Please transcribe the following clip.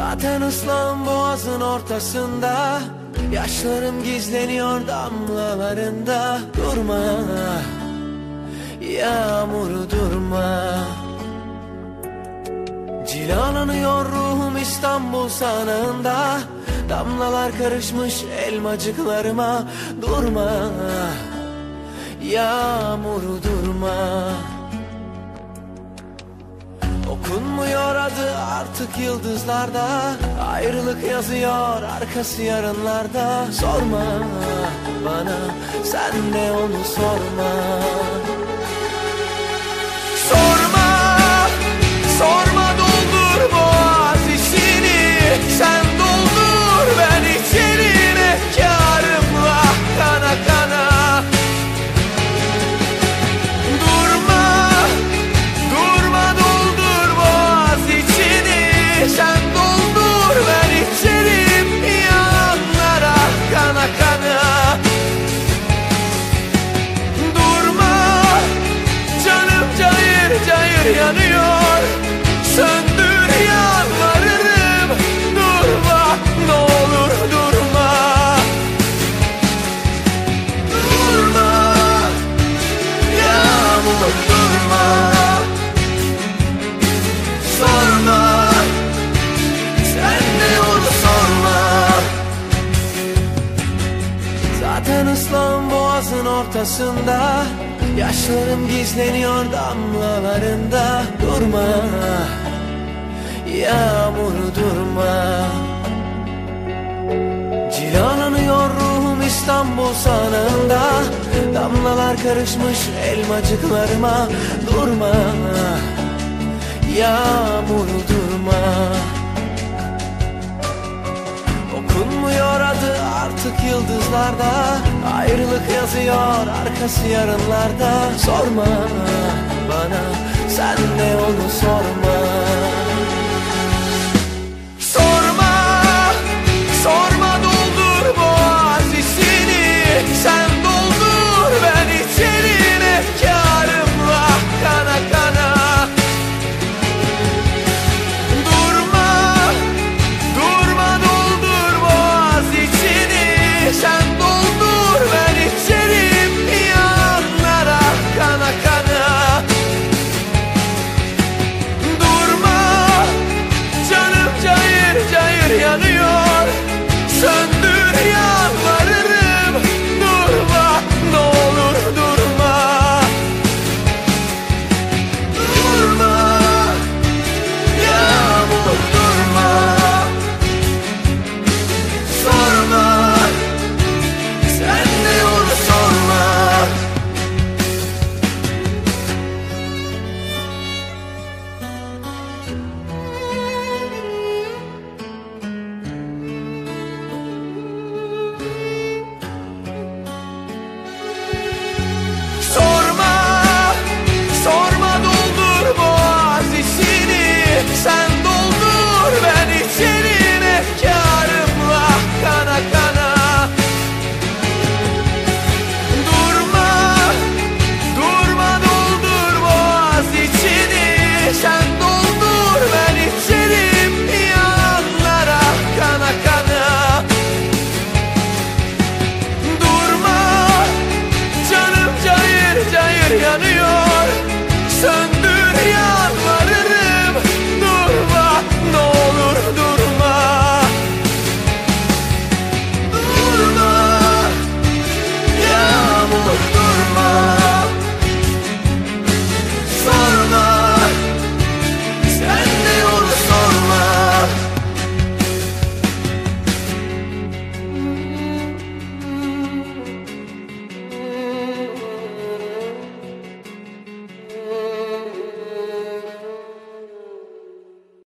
Zaten ıslan boğazın ortasında. Yaşlarım gizleniyor damlalarında. Durma Yağmur durma. Cilalanıyor ruhum İstanbul sanığında. Damlalar karışmış elmacıklarıma. Durma Yağmur durma adı artık yıldızlarda. Ayrılık yazıyor arkası yarınlarda. Sorma bana sen de onu sorma Zaten ıslan boğazın ortasında Yaşlarım gizleniyor damlalarında. Durma. Yağmur durma. Cilalanıyor ruhum İstanbul Damlalar karışmış elmacıklarıma. Durma Yağmur durma. Okunmuyor adı artık yıldızlarda. Ayrılık yazıyor arkası yarınlarda. Sorma